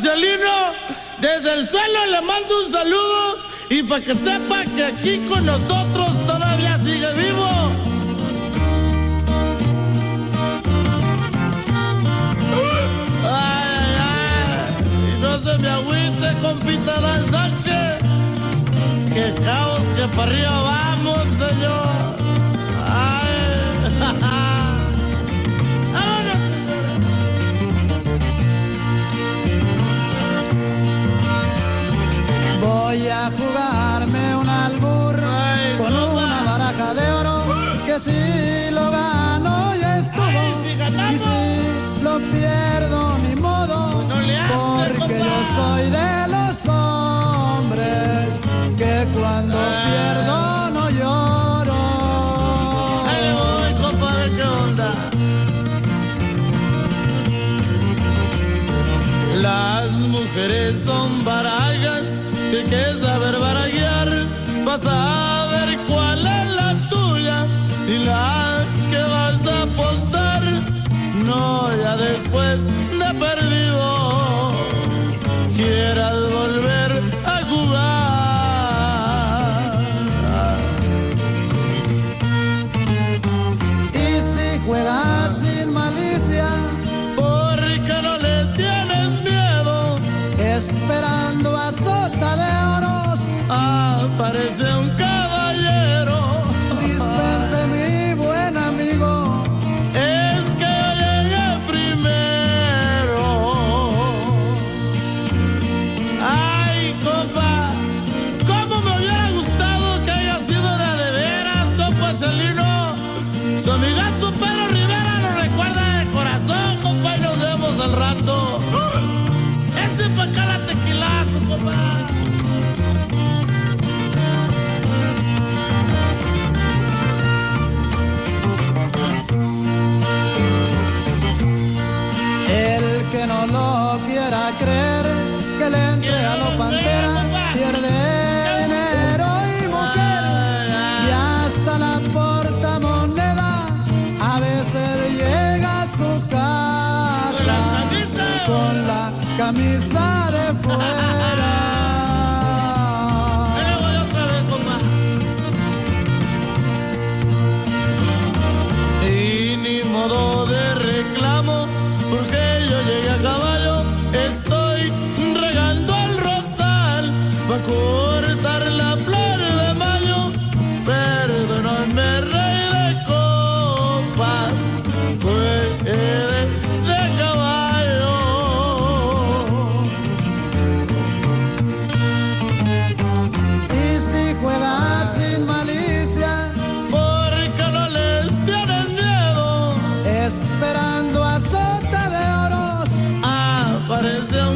Celino, desde el suelo le mando un saludo y para que sepa que aquí con nosotros todavía sigue vivo. Ay, ay, y no se me agüite, compita Dan Sánchez. Que caos, que para arriba vamos, señor. Ay, Voy a jugarme un albur con una baraja de oro que si lo gano ya estuvo y si lo pierdo ni modo porque yo soy de los hombres que cuando Ah. pierdo no lloro. Ahí voy, compa, a ver qué onda. Las mujeres son barajas que hay que saber barajear. Vas a ver cuál es la tuya y la que vas a apostar. No, ya después compa Celino. Su amigazo Pedro Rivera lo recuerda de corazón, compa, y nos vemos al rato. Ese pa' acá la tequilazo, compa. El que no lo quiera creer, que le entre a lo veces llega a su casa. Con la camisa esperando a sota de oros, Aparece un